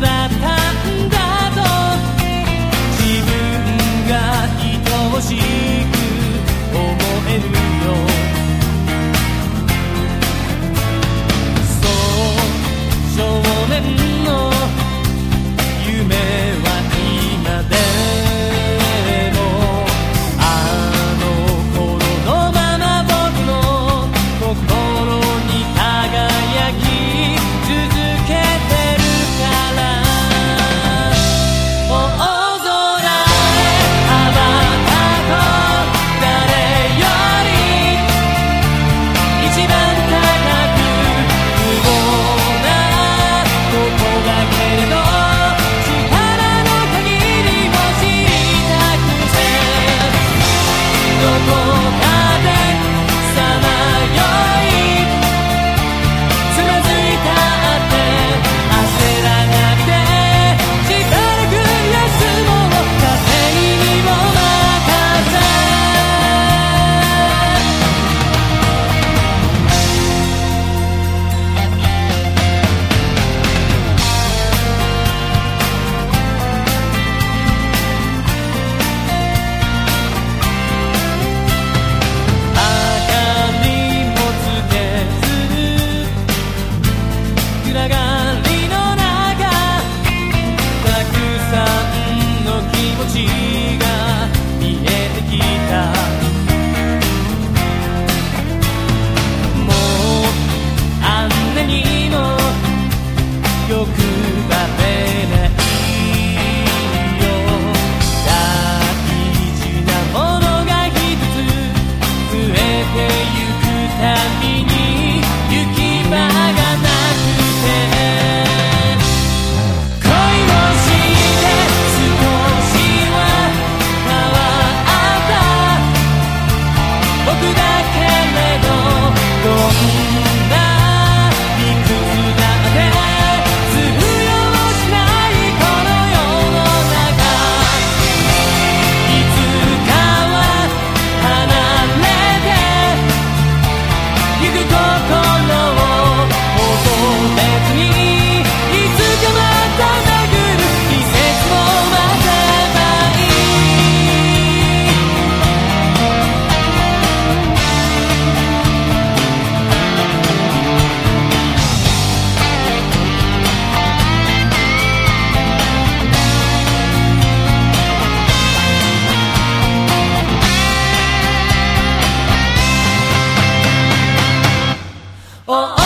that time. no more. oh.